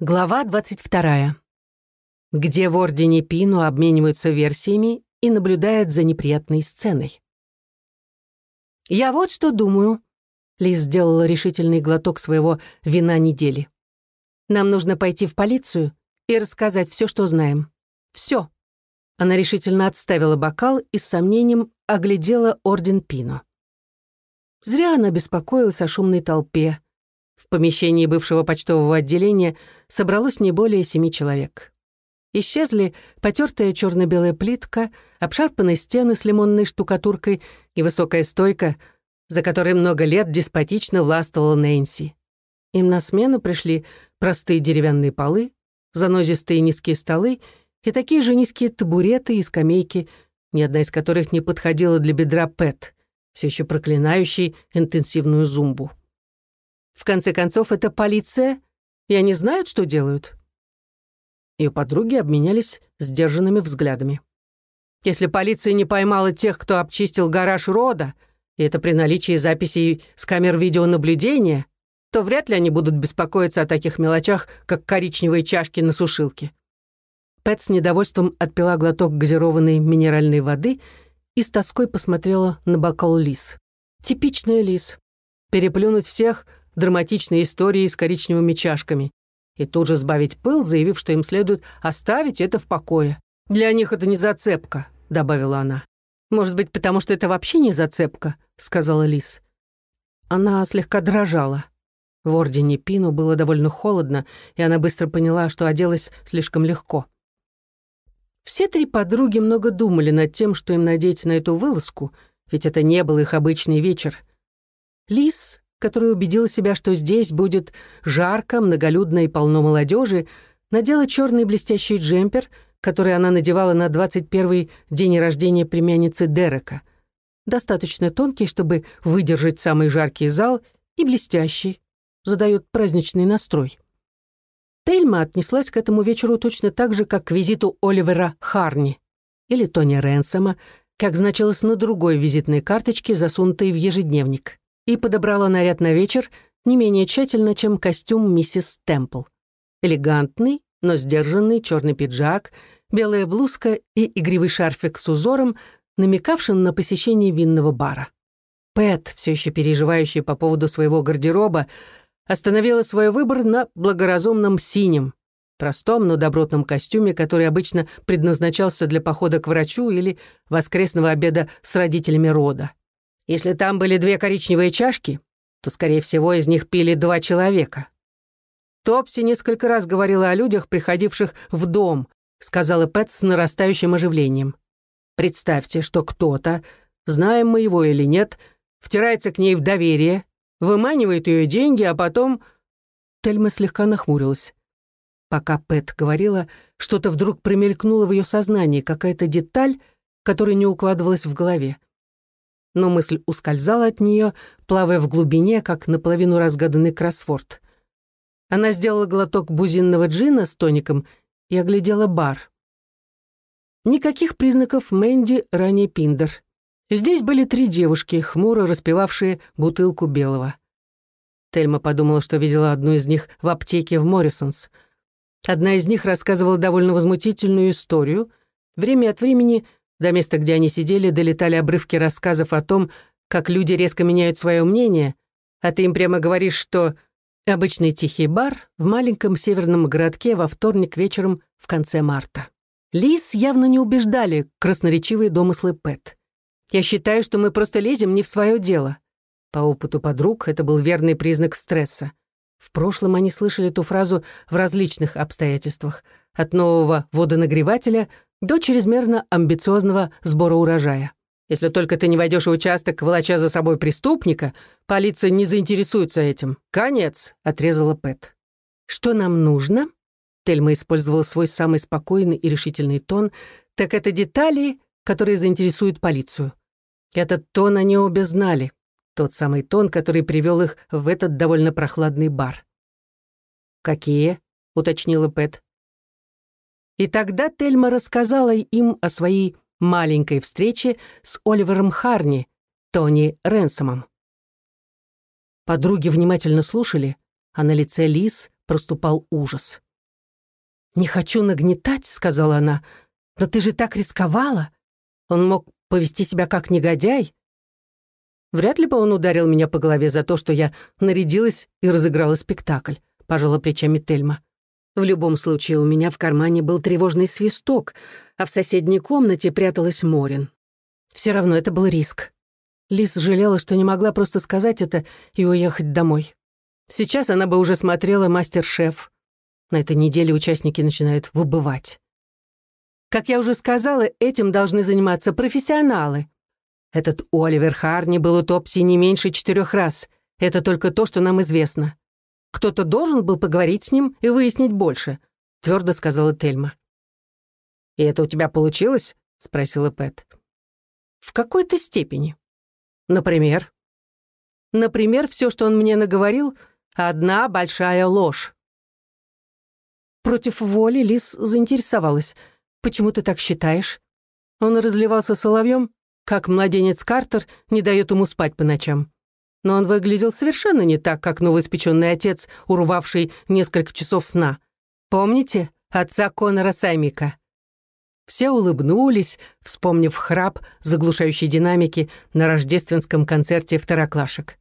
Глава 22. Где в Ордене Пину обмениваются версиями и наблюдают за неприятной сценой. «Я вот что думаю», — Лиз сделала решительный глоток своего вина недели. «Нам нужно пойти в полицию и рассказать все, что знаем. Все». Она решительно отставила бокал и с сомнением оглядела Орден Пино. Зря она беспокоилась о шумной толпе, в помещении бывшего почтового отделения собралось не более семи человек. Исчезли потертая черно-белая плитка, обшарпанные стены с лимонной штукатуркой и высокая стойка, за которой много лет деспотично властвовала Нэнси. Им на смену пришли простые деревянные полы, занозистые низкие столы и такие же низкие табуреты и скамейки, ни одна из которых не подходила для бедра Пэт, все еще проклинающий интенсивную зумбу. В конце концов, это полиция, и они знают, что делают». Ее подруги обменялись сдержанными взглядами. «Если полиция не поймала тех, кто обчистил гараж рода, и это при наличии записей с камер видеонаблюдения, то вряд ли они будут беспокоиться о таких мелочах, как коричневые чашки на сушилке». Пэт с недовольством отпила глоток газированной минеральной воды и с тоской посмотрела на бокал лис. Типичная лис. Переплюнуть всех — драматичной историей с коричневыми чашками, и тут же сбавить пыл, заявив, что им следует оставить это в покое. «Для них это не зацепка», — добавила она. «Может быть, потому что это вообще не зацепка», — сказала Лис. Она слегка дрожала. В Ордене Пину было довольно холодно, и она быстро поняла, что оделась слишком легко. Все три подруги много думали над тем, что им надеть на эту вылазку, ведь это не был их обычный вечер. Лис которая убедила себя, что здесь будет жарко, многолюдно и полно молодежи, надела черный блестящий джемпер, который она надевала на 21-й день рождения племянницы Дерека. Достаточно тонкий, чтобы выдержать самый жаркий зал, и блестящий, задает праздничный настрой. Тельма отнеслась к этому вечеру точно так же, как к визиту Оливера Харни или Тони Ренсома, как значилось на другой визитной карточке, засунутой в ежедневник и подобрала наряд на вечер не менее тщательно, чем костюм миссис Темпл. Элегантный, но сдержанный черный пиджак, белая блузка и игривый шарфик с узором, намекавшим на посещение винного бара. Пэт, все еще переживающий по поводу своего гардероба, остановила свой выбор на благоразумном синем, простом, но добротном костюме, который обычно предназначался для похода к врачу или воскресного обеда с родителями рода. Если там были две коричневые чашки, то, скорее всего, из них пили два человека. Топси несколько раз говорила о людях, приходивших в дом, сказала Пэт с нарастающим оживлением. Представьте, что кто-то, знаем мы его или нет, втирается к ней в доверие, выманивает ее деньги, а потом... Тельма слегка нахмурилась. Пока Пэт говорила, что-то вдруг промелькнуло в ее сознании, какая-то деталь, которая не укладывалась в голове но мысль ускользала от нее, плавая в глубине, как наполовину разгаданный кроссворд. Она сделала глоток бузинного джина с тоником и оглядела бар. Никаких признаков Мэнди ранее Пиндер. Здесь были три девушки, хмуро распивавшие бутылку белого. Тельма подумала, что видела одну из них в аптеке в Моррисонс. Одна из них рассказывала довольно возмутительную историю. Время от времени до места, где они сидели, долетали обрывки рассказов о том, как люди резко меняют свое мнение, а ты им прямо говоришь, что обычный тихий бар в маленьком северном городке во вторник вечером в конце марта. Лис явно не убеждали красноречивые домыслы Пэт. «Я считаю, что мы просто лезем не в свое дело». По опыту подруг это был верный признак стресса. В прошлом они слышали эту фразу в различных обстоятельствах, от нового водонагревателя до чрезмерно амбициозного сбора урожая. Если только ты не войдешь в участок, волоча за собой преступника, полиция не заинтересуется этим. Конец», — отрезала Пэт. «Что нам нужно?» Тельма использовала свой самый спокойный и решительный тон. «Так это детали, которые заинтересуют полицию». Этот тон они обе знали. Тот самый тон, который привел их в этот довольно прохладный бар. «Какие?» — уточнила Пэт. И тогда Тельма рассказала им о своей маленькой встрече с Оливером Харни, Тони Ренсомом. Подруги внимательно слушали, а на лице Лис проступал ужас. «Не хочу нагнетать», — сказала она, — «но ты же так рисковала. Он мог повести себя как негодяй». Вряд ли бы он ударил меня по голове за то, что я нарядилась и разыграла спектакль, пожала плечами Тельма. В любом случае, у меня в кармане был тревожный свисток, а в соседней комнате пряталась Морин. Все равно это был риск. Лис жалела, что не могла просто сказать это и уехать домой. Сейчас она бы уже смотрела «Мастер-шеф». На этой неделе участники начинают выбывать. Как я уже сказала, этим должны заниматься профессионалы. Этот Оливер Харни был у Топси не меньше четырех раз. Это только то, что нам известно. Кто-то должен был поговорить с ним и выяснить больше, твердо сказала Тельма. «И это у тебя получилось?» — спросила Пэт. «В какой-то степени. Например?» «Например, все, что он мне наговорил, одна большая ложь». Против воли Лис заинтересовалась. «Почему ты так считаешь?» Он разливался соловьем, как младенец Картер не дает ему спать по ночам. Но он выглядел совершенно не так, как новоиспеченный отец, урвавший несколько часов сна. Помните отца Конора Саймика? Все улыбнулись, вспомнив храп, заглушающий динамики на рождественском концерте второклашек.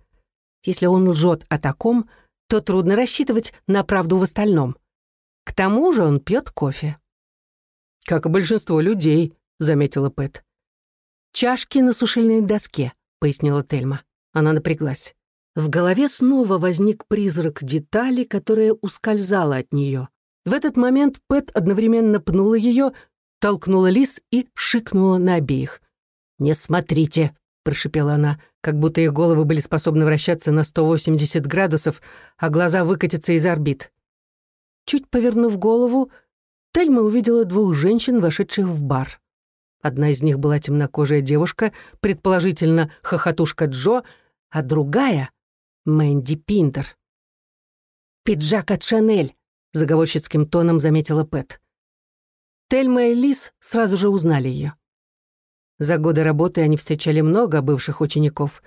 Если он лжет о таком, то трудно рассчитывать на правду в остальном. К тому же он пьет кофе. «Как и большинство людей», — заметила Пэт. «Чашки на сушильной доске», — пояснила Тельма. Она напряглась. В голове снова возник призрак детали, которая ускользала от нее. В этот момент Пэт одновременно пнула ее, толкнула лис и шикнула на обеих. «Не смотрите», — прошипела она, как будто их головы были способны вращаться на 180 градусов, а глаза выкатиться из орбит. Чуть повернув голову, Тельма увидела двух женщин, вошедших в бар. Одна из них была темнокожая девушка, предположительно хохотушка Джо, а другая — Мэнди Пиндер. «Пиджак от Шанель», — заговорщицким тоном заметила Пэт. Тельма и Лис сразу же узнали ее. За годы работы они встречали много бывших учеников.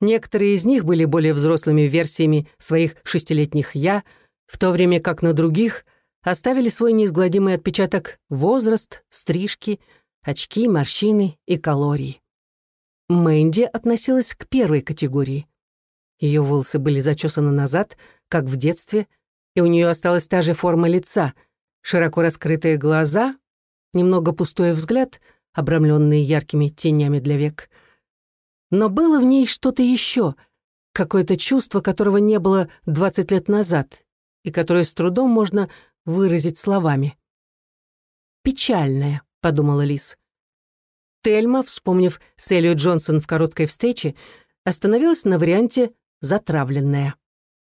Некоторые из них были более взрослыми версиями своих шестилетних «я», в то время как на других оставили свой неизгладимый отпечаток возраст, стрижки, очки, морщины и калории. Мэнди относилась к первой категории. Ее волосы были зачесаны назад, как в детстве, и у нее осталась та же форма лица — широко раскрытые глаза, немного пустой взгляд, обрамленный яркими тенями для век. Но было в ней что-то еще, какое-то чувство, которого не было 20 лет назад, и которое с трудом можно выразить словами. «Печальное», — подумала Лис. Тельма, вспомнив Селию Джонсон в короткой встрече, остановилась на варианте «затравленная».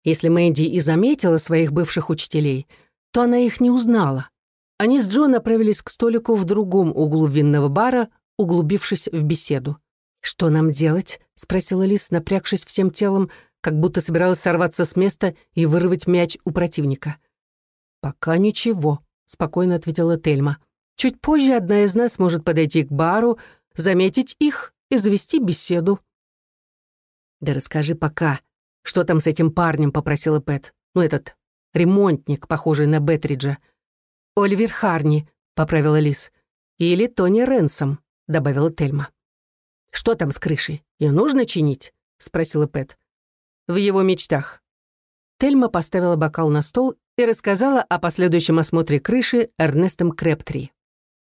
Если Мэнди и заметила своих бывших учителей — то она их не узнала. Они с Джо направились к столику в другом углу винного бара, углубившись в беседу. «Что нам делать?» — спросила Лис, напрягшись всем телом, как будто собиралась сорваться с места и вырвать мяч у противника. «Пока ничего», — спокойно ответила Тельма. «Чуть позже одна из нас может подойти к бару, заметить их и завести беседу». «Да расскажи пока, что там с этим парнем?» — попросила Пэт. «Ну, этот ремонтник, похожий на Бетриджа. «Оливер Харни», — поправила Лис. «Или Тони Ренсом», — добавила Тельма. «Что там с крышей? Ее нужно чинить?» — спросила Пэт. «В его мечтах». Тельма поставила бокал на стол и рассказала о последующем осмотре крыши Эрнестом Крептри.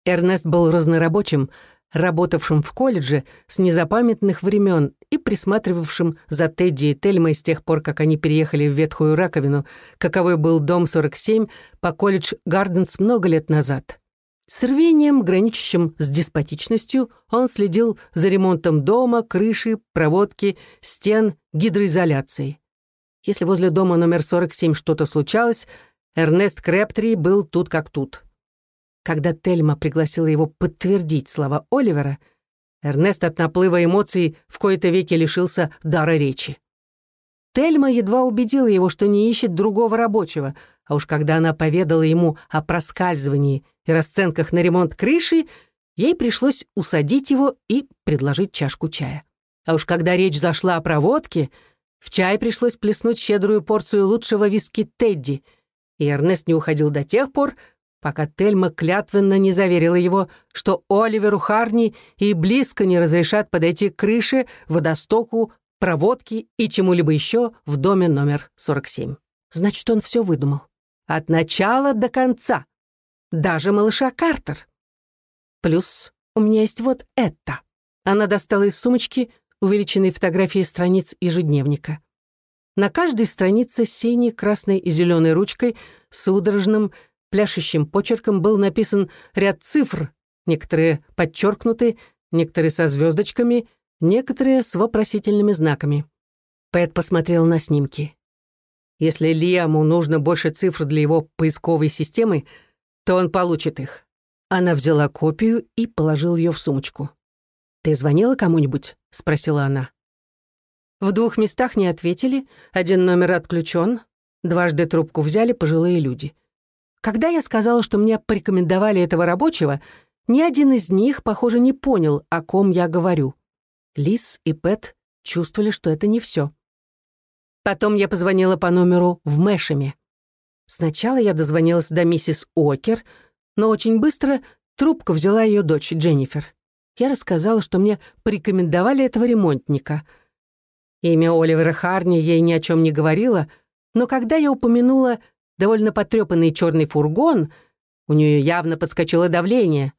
Эрнест был разнорабочим, работавшим в колледже с незапамятных времен и присматривавшим за Тедди и Тельмой с тех пор, как они переехали в ветхую раковину, каковой был дом 47 по колледж Гарденс много лет назад. С рвением, граничащим с деспотичностью, он следил за ремонтом дома, крыши, проводки, стен, гидроизоляцией. Если возле дома номер 47 что-то случалось, Эрнест Крептри был тут как тут. Когда Тельма пригласила его подтвердить слова Оливера, Эрнест от наплыва эмоций в кои-то веки лишился дара речи. Тельма едва убедила его, что не ищет другого рабочего, а уж когда она поведала ему о проскальзывании и расценках на ремонт крыши, ей пришлось усадить его и предложить чашку чая. А уж когда речь зашла о проводке, в чай пришлось плеснуть щедрую порцию лучшего виски Тедди, и Эрнест не уходил до тех пор, пока Тельма клятвенно не заверила его, что Оливеру Харни и близко не разрешат подойти к крыше, водостоку, проводке и чему-либо еще в доме номер 47. Значит, он все выдумал. От начала до конца. Даже малыша Картер. Плюс у меня есть вот это. Она достала из сумочки увеличенные фотографии страниц ежедневника. На каждой странице синей, красной и зеленой ручкой с судорожным, пляшущим почерком был написан ряд цифр, некоторые подчеркнуты, некоторые со звездочками, некоторые с вопросительными знаками. Пэт посмотрел на снимки. Если Лиаму нужно больше цифр для его поисковой системы, то он получит их. Она взяла копию и положила ее в сумочку. «Ты звонила кому-нибудь?» — спросила она. В двух местах не ответили, один номер отключен, дважды трубку взяли пожилые люди. Когда я сказала, что мне порекомендовали этого рабочего, ни один из них, похоже, не понял, о ком я говорю. Лис и Пэт чувствовали, что это не все. Потом я позвонила по номеру в Мэшеме. Сначала я дозвонилась до миссис Окер, но очень быстро трубку взяла ее дочь Дженнифер. Я рассказала, что мне порекомендовали этого ремонтника. Имя Оливера Харни ей ни о чем не говорило, но когда я упомянула довольно потрепанный черный фургон, у нее явно подскочило давление.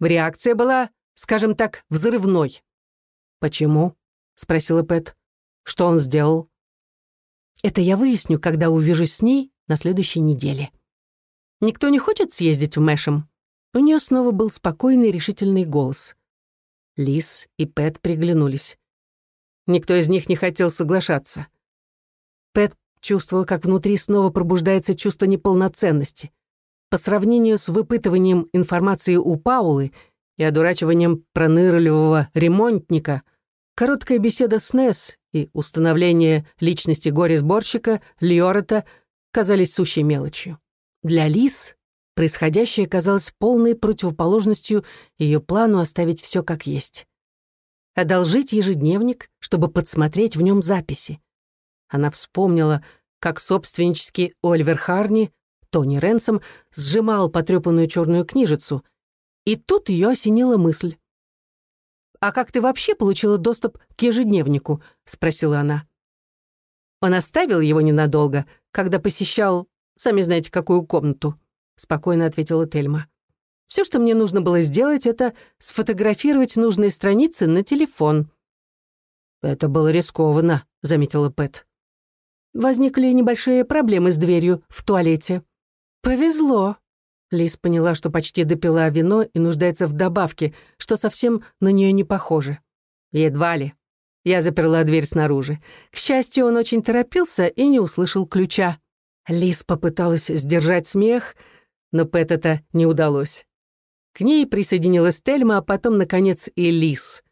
Реакция была, скажем так, взрывной. «Почему?» — спросила Пэт. «Что он сделал?» «Это я выясню, когда увижусь с ней на следующей неделе». «Никто не хочет съездить в Мэшем?» У нее снова был спокойный, решительный голос. Лис и Пэт приглянулись. Никто из них не хотел соглашаться. Пэт чувствовал, как внутри снова пробуждается чувство неполноценности. По сравнению с выпытыванием информации у Паулы и одурачиванием пронырливого ремонтника, короткая беседа с Несс и установление личности горе-сборщика Лиорета казались сущей мелочью. Для Лис происходящее казалось полной противоположностью ее плану оставить все как есть. Одолжить ежедневник, чтобы подсмотреть в нем записи. Она вспомнила, как собственнический Оливер Харни, Тони Ренсом, сжимал потрепанную черную книжицу, и тут ее осенила мысль. «А как ты вообще получила доступ к ежедневнику?» — спросила она. Он оставил его ненадолго, когда посещал, сами знаете, какую комнату, — спокойно ответила Тельма. Все, что мне нужно было сделать, это сфотографировать нужные страницы на телефон. «Это было рискованно», — заметила Пэт. Возникли небольшие проблемы с дверью в туалете. «Повезло». Лиз поняла, что почти допила вино и нуждается в добавке, что совсем на нее не похоже. Едва ли. Я заперла дверь снаружи. К счастью, он очень торопился и не услышал ключа. Лиз попыталась сдержать смех, но Пэт это не удалось. К ней присоединилась Тельма, а потом, наконец, и Лиз.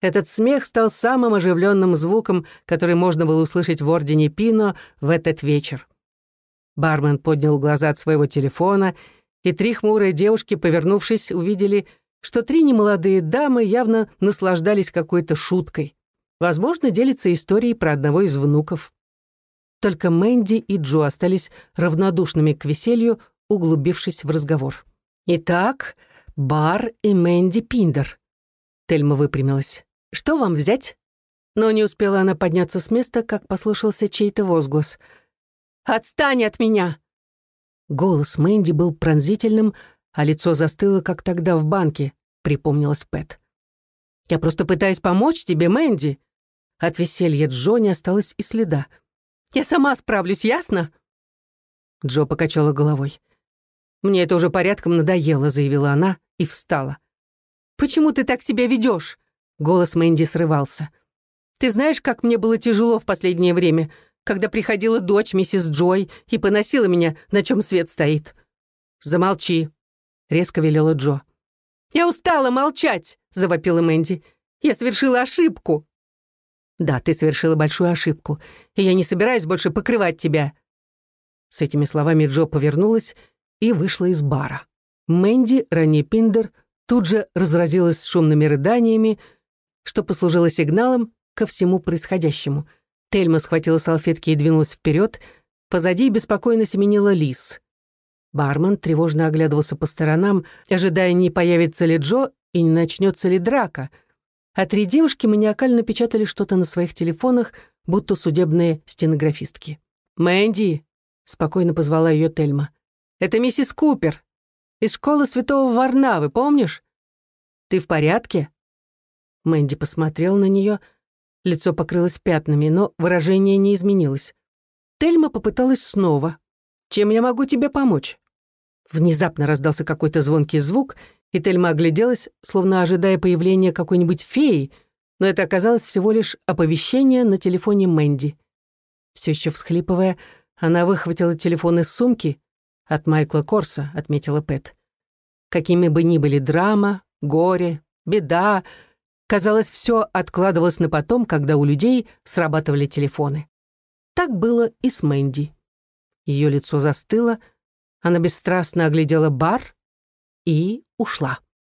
Этот смех стал самым оживленным звуком, который можно было услышать в Ордене Пино в этот вечер. Бармен поднял глаза от своего телефона, и три хмурые девушки, повернувшись, увидели, что три немолодые дамы явно наслаждались какой-то шуткой. Возможно, делятся историей про одного из внуков. Только Мэнди и Джо остались равнодушными к веселью, углубившись в разговор. «Итак, бар и Мэнди Пиндер». Тельма выпрямилась. Что вам взять?» Но не успела она подняться с места, как послышался чей-то возглас. «Отстань от меня!» Голос Мэнди был пронзительным, а лицо застыло, как тогда в банке, припомнилась Пэт. «Я просто пытаюсь помочь тебе, Мэнди!» От веселья Джо не осталось и следа. «Я сама справлюсь, ясно?» Джо покачала головой. «Мне это уже порядком надоело», — заявила она и встала. «Почему ты так себя ведешь? Голос Мэнди срывался. «Ты знаешь, как мне было тяжело в последнее время, когда приходила дочь, миссис Джой, и поносила меня, на чем свет стоит?» «Замолчи», — резко велела Джо. «Я устала молчать», — завопила Мэнди. «Я совершила ошибку». «Да, ты совершила большую ошибку, и я не собираюсь больше покрывать тебя». С этими словами Джо повернулась и вышла из бара. Мэнди, ранее Пиндер, тут же разразилась шумными рыданиями, что послужило сигналом ко всему происходящему. Тельма схватила салфетки и двинулась вперед. Позади беспокойно семенила лис. Бармен тревожно оглядывался по сторонам, ожидая, не появится ли Джо и не начнется ли драка. А три девушки маниакально печатали что-то на своих телефонах, будто судебные стенографистки. «Мэнди!» — спокойно позвала ее Тельма. «Это миссис Купер. Из школы святого Варнавы, помнишь? Ты в порядке?» Мэнди посмотрел на нее. Лицо покрылось пятнами, но выражение не изменилось. Тельма попыталась снова. «Чем я могу тебе помочь?» Внезапно раздался какой-то звонкий звук, и Тельма огляделась, словно ожидая появления какой-нибудь феи, но это оказалось всего лишь оповещение на телефоне Мэнди. Все еще всхлипывая, она выхватила телефон из сумки. «От Майкла Корса», — отметила Пэт. Какими бы ни были драма, горе, беда, казалось, все откладывалось на потом, когда у людей срабатывали телефоны. Так было и с Мэнди. Ее лицо застыло, она бесстрастно оглядела бар и ушла.